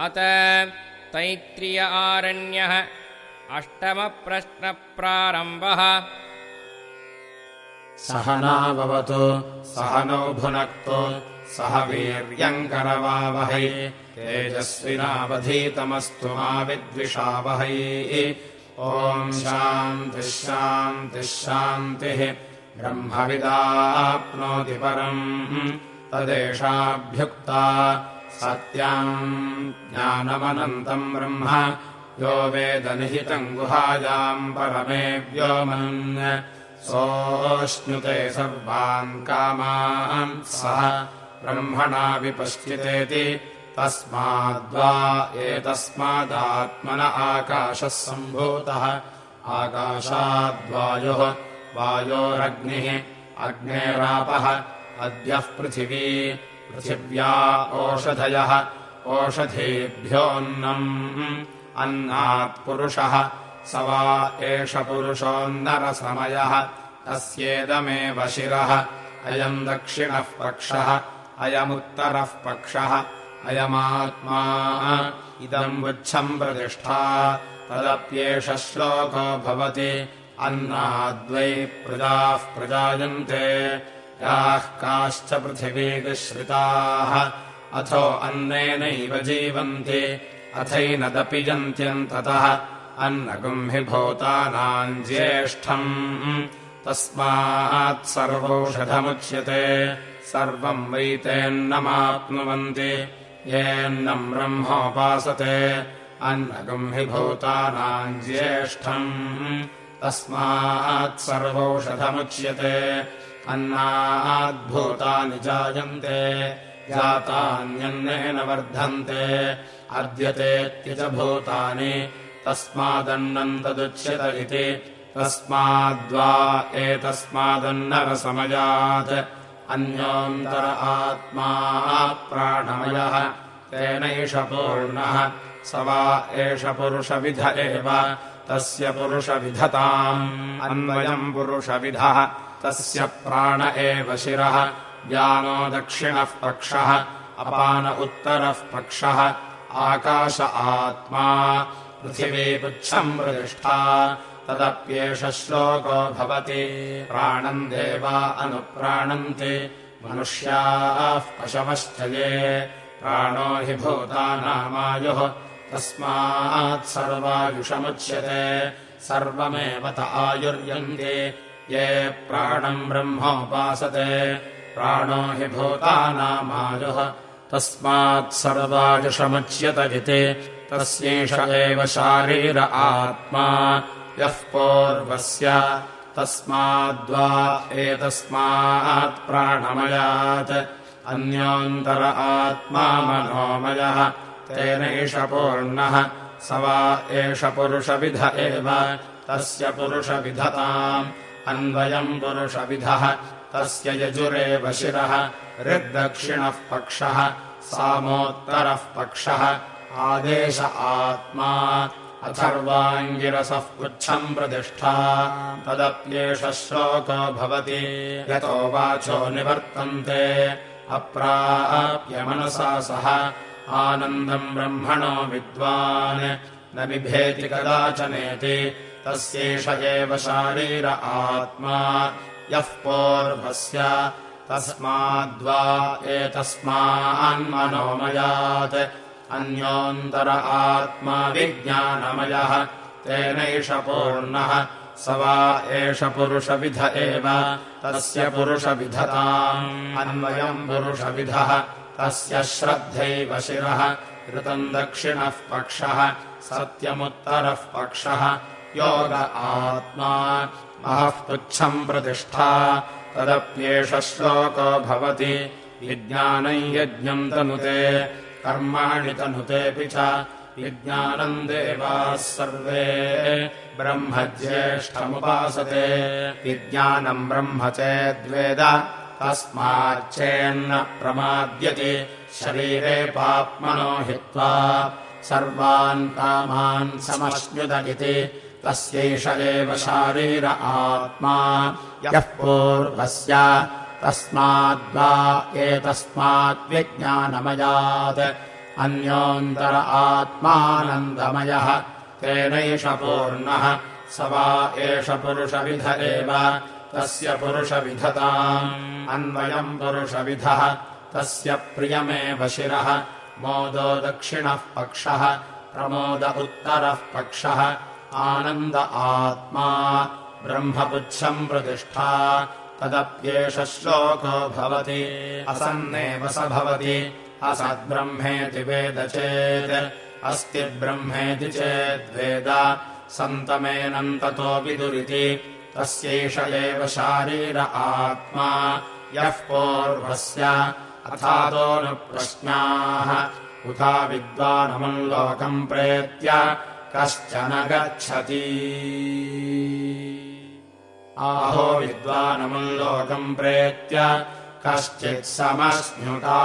अत तैत्रिय आरण्यः अष्टमप्रश्नप्रारम्भः। सह नाभवतु सह नो भुनक्तु सह वीर्यङ्करवावहै तेजस्विनावधीतमस्तु मा विद्विषावहै। ॐ शान्तिः शान्तिः शान्तिः। ब्रह्मविदाप्नोति परम् तदेषाभ्युक्ता सत्याम्। ज्ञानमनन्तम् ब्रह्म। यो वेदनिहितम् गुहायाम् परमे व्योमन् सोऽश्नुते सर्वान् कामान्। सः ब्रह्मणा विपश्चितेति। तस्माद्वा एतस्मादात्मन आकाशः सम्भूतः। आकाशाद्वायोः वायोरग्निः अग्नेरापः अद्यः पृथिवी पृथिव्या ओषधयः। ओषधीभ्योऽन्नम् अन्नात्पुरुषः स वा एष पुरुषोन्नरसमयः। तस्येदमेव शिरः। अयम् दक्षिणः पक्षः। अयमुत्तरः पक्षः। अयमात्मा इदम् वृच्छम् प्रतिष्ठा। तदप्येष श्लोको भवति। अन्नाद्वै प्रजाः प्रजायन्ते याः काश्च पृथिवीविश्रिताः। अथो अन्नेनैव जीवन्ति अथैनदपि यन्त्यन्ततः अन्नगुम् हि भूतानाम् ज्येष्ठम्। तस्मात् सर्वौषधमुच्यते सर्वम् वैतेन्नमाप्नुवन्ति येन्नम् ब्रह्मोपासते अन्नगुम् हि भूतानाम् ज्येष्ठम्। तस्मात् सर्वौषधमुच्यते अन्नाद्भूतानि जायन्ते जातान्यन्नेन वर्धन्ते अद्यतेत्यजभूतानि तस्मादन्नम् तदुच्यत इति तस्माद्वा एतस्मादन्नरसमयात् अन्योन्तर आत्मा प्राणमयः तेनैष पूर्णः स वा एष पुरुषविध एव तस्य पुरुषविधताम् अन्वयम् पुरुषविधः तस्य प्राण एव शिरः। ज्ञानो दक्षिणः पक्षः अपान उत्तरः पक्षः। आकाश आत्मा पृथिवीपुच्छम् प्रतिष्ठा। तदप्येष श्लोको भवति। प्राणम् देवा अनुप्राणन्ति। मनुष्याः पशवश्च ये प्राणो हि भूतानामायुः। तस्मात् सर्वायुषमुच्यते। सर्वमेव त आयुर्यन्ति ये प्राणम् ब्रह्मोपासते। प्राणो हि भूतानामायुः। तस्मात् सर्वायुषमुच्यत इति। तस्यैष एव शारीर आत्मा। यः पूर्वस्य। तस्माद्वा एतस्मात् प्राणमयात्। अन्योन्तर आत्मा मनोमयः। तेनैष पूर्णः। स वा एष पुरुषविध एव। तस्य पुरुषविधताम् अन्वयम् पुरुषविधः। तस्य यजुरेव शिरः ऋद्दक्षिणः पक्षः सामोत्तरः पक्षः आदेश आत्मा अथर्वाङ्गिरसः पुच्छम् प्रतिष्ठा। तदप्येष श्लोको भवति। यतो वाचो निवर्तन्ते। अप्राप्यमनसा सह। आनन्दम् ब्रह्मणो विद्वान्। न बिभेति कदाचनेति तस्यैष एव शारीर आत्मा यः पूर्वस्य तस्माद्वा एतस्मान्मनोमयात् अन्योन्तर आत्मा विज्ञानमयः तेनैष पूर्णः स वा एष पुरुषविध एव तस्य पुरुषविधताम्। अन्वयम् पुरुषविधः तस्य श्रद्धैव शिरः ऋतम् दक्षिणः पक्षः सत्यमुत्तरः पक्षः योग आत्मा महः पुच्छम् प्रतिष्ठा तदप्येष श्लोको भवति विज्ञानम् यज्ञम् तनुते कर्माणि तनुतेऽपि च विज्ञानम् देवाः सर्वे ब्रह्मज्येष्ठमुपासते विज्ञानम् ब्रह्म चेद्वेद तस्माच्चेन्न प्रमाद्यति शरीरे पाप्मनो हित्वा सर्वान् कामान् समश्नुत इति तस्यैष एव शारीर आत्मा यः पूर्वस्य तस्माद्वा एतस्माद्विज्ञानमयात्। अन्योऽन्तर आत्मानन्दमयः तेनैष पूर्णः स वा एष पुरुषविध एव तस्य पुरुषविधताम्। अन्वयम् पुरुषविधः तस्य प्रियमेव शिरः मोदो दक्षिणः पक्षः प्रमोद उत्तरः पक्षः आनन्द आत्मा ब्रह्मपुच्छम् प्रतिष्ठा तदप्येष श्लोको भवति। असन्नेव स भवति। असद्ब्रह्मेति वेद चेत्। अस्ति ब्रह्मेति चेद्वेद सन्तमेनन्ततोऽपि दुरिति तस्यैष एव शारीर आत्मा। यः पूर्वस्य अथादोऽनुप्रश्नाः उथा विद्वानमल्लोकम् प्रेत्य कश्चन गच्छति। आहो विद्वानमल्लोकम् प्रेत्य कश्चित् समश्नुता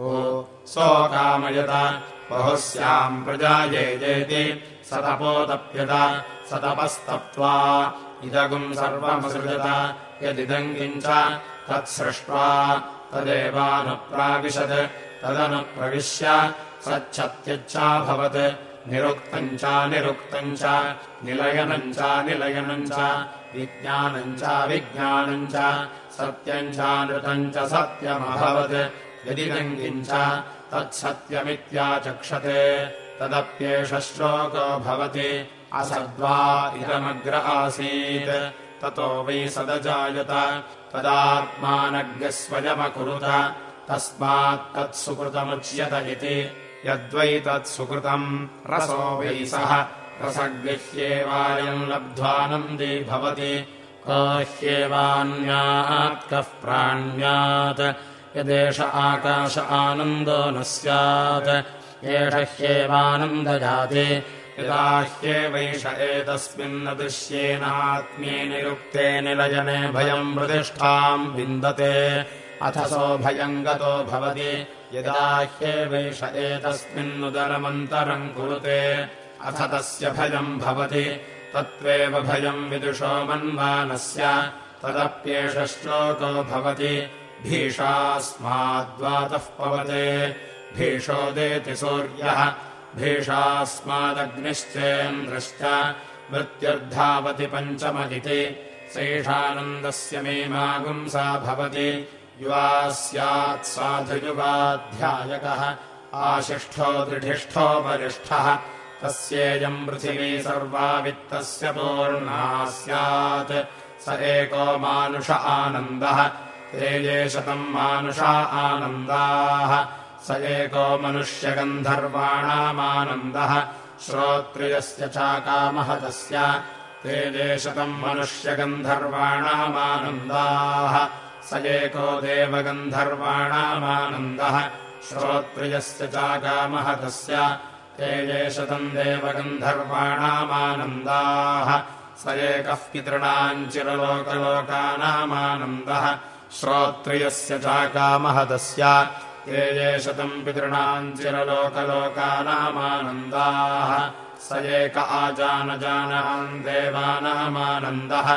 ओ सोकामयत बहुस्याम् प्रजायेजेति सतपोतप्यत सतपस्तप्त्वा इदगुम् सर्वमसृजत यदिदम् किञ्च तत्सृष्ट्वा तदेवानुप्राविशत् तदनुप्रविश्य सच्छत्यच्चाभवत् निरुक्तम् च निरुक्तम् च निलयनम् च निलयनम् च विज्ञानम् च विज्ञानम् च सत्यम् चानृतम् च सत्यमभवत्। यदिदम् किञ्च तत्सत्यमित्याचक्षते तदप्येष श्लोको भवति। असद्वा इदमग्र आसीत् ततो वै सदजायत। तदात्मानज्ञस्वयमकुरुत तस्मात् तत्सुकृतमुच्यत इति यद्वै तत्सुकृतम् रसो वै सः। रसगृह्येवायम् लब्ध्वानन्दी भवति ह्येवान्यात् कः प्राण्यात्। यदेष आकाश आनन्दो न स्यात्। एष ह्येवानन्दजाति यदा ह्येवैष एतस्मिन्न दृश्येनात्म्ये निरुक्ते निलयने भयम् प्रतिष्ठाम् विन्दते। अथ सो भयम् गतो भवति यदा ह्येवैष एतस्मिन्नुदरमन्तरम् कुरुते अथ तस्य भयम् भवति तत्त्वेव भयम् विदुषो मन्वानस्य श्लोको भवति भीषास्माद्वातः पवते भीषोदेति सूर्यः भीषास्मादग्निश्चेन्द्रश्च मृत्युर्धावति पञ्चमदिति सैषानन्दस्य मीमागुंसा भवति युवा स्यात् साधुयुवाध्यायकः आशिष्ठो दृढिष्ठो वरिष्ठः तस्येयम् पृथिवी सर्वा वित्तस्य पूर्णा स्यात्। स एको मानुष आनन्दः ते ये शतम् मानुषा आनन्दाः। स एको मनुष्यगन्धर्वाणामानन्दः श्रोत्रियस्य चाकामः तस्य ते ये शतम् मनुष्यगन्धर्वाणामानन्दाः स एको देवगन्धर्वाणामानन्दः श्रोत्रियस्य चाकामः तस्य ते ये शतम् देवगन्धर्वाणामानन्दाः स एकः पितॄणाम् चिरलोकलोकानामानन्दः श्रोत्रियस्य चाकामः तस्य ते ये शतम् पितॄणाम् चिरलोकलोकानामानन्दाः स एक आजानजानाम् देवानामानन्दः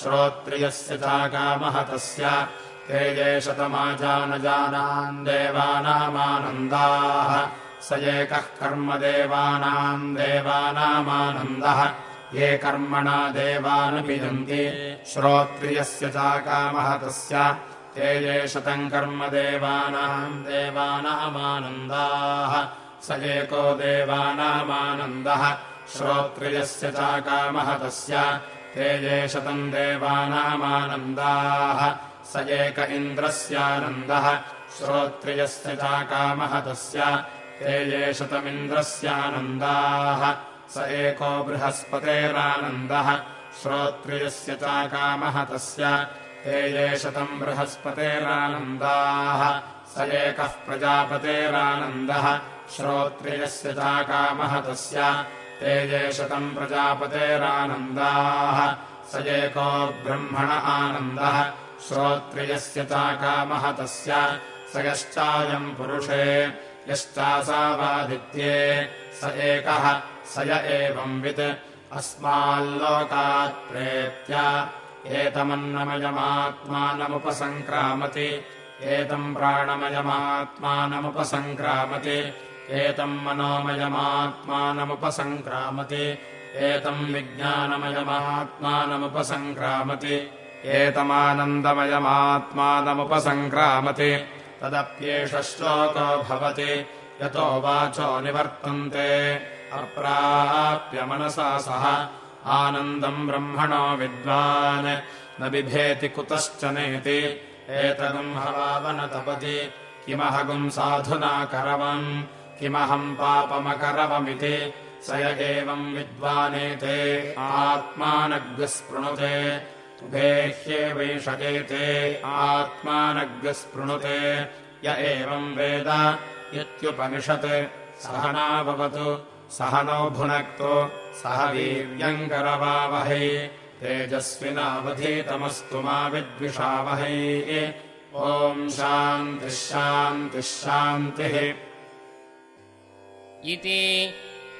श्रोत्रियस्य चाकामः तस्य ते ये शतमाजानजानाम् देवानामानन्दाः। स एकः कर्मदेवानाम् देवानामानन्दः। ये कर्मणा देवानभिजन्ति। श्रोत्रियस्य चाकामः तस्य ते ये शतम् कर्मदेवानाम् देवानामानन्दाः। स एको देवानामानन्दः। श्रोत्रियस्य चाकामः तस्य ते ये शतम् देवानामानन्दाः स एक इन्द्रस्यानन्दः। श्रोत्रियस्य चाकामः तस्य ते ये शतमिन्द्रस्यानन्दाः। स एको बृहस्पतेरानन्दः। श्रोत्रियस्य चाकामः तस्य ते ये शतम् बृहस्पतेरानन्दाः। स एकः प्रजापतेरानन्दः। श्रोत्रियस्य चाकामः तस्य ते ये शतम् प्रजापतेरानन्दाः। स एको ब्रह्मण आनन्दः श्रोत्रियस्य चाकामः तस्य स यश्चायम् पुरुषे यश्चासावादित्ये स एकः स य एवंवित् अस्माल्लोकात् प्रेत्य एतमन्नमयमात्मानमुपसङ्क्रामति एतम् प्राणमयमात्मानमुपसङ्क्रामति एतम् मनोमयमात्मानमुपसङ्क्रामति एतम् विज्ञानमयमात्मानमुपसङ्क्रामति एतमानन्दमयमात्मानमुपसङ्क्रामति तदप्येष श्लोको भवति यतो वाचो निवर्तन्ते अप्राप्य मनसा सह आनन्दम् ब्रह्मणो विद्वान् न बिभेति कुतश्च नेति एतदम् हवावनतपति किमहगुम् साधुना करवम् किमहम् पापमकरवमिति स य एवम् विद्वानेते आत्मानग्स्पृणुते उभेह्येवैषयेते आत्मानग्स्पृणुते य एवम् वेद इत्युपनिषत्। सहना भवतु सह नो भुनक्तु सह वीर्यम् करवावहै। तेजस्विनावधीतमस्तु मा विद्विषावहै। ओम् शान्तिः शान्तिः शान्तिः। इति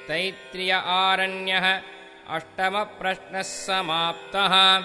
तैत्रिय आरण्यः अष्टमप्रश्नः समाप्तः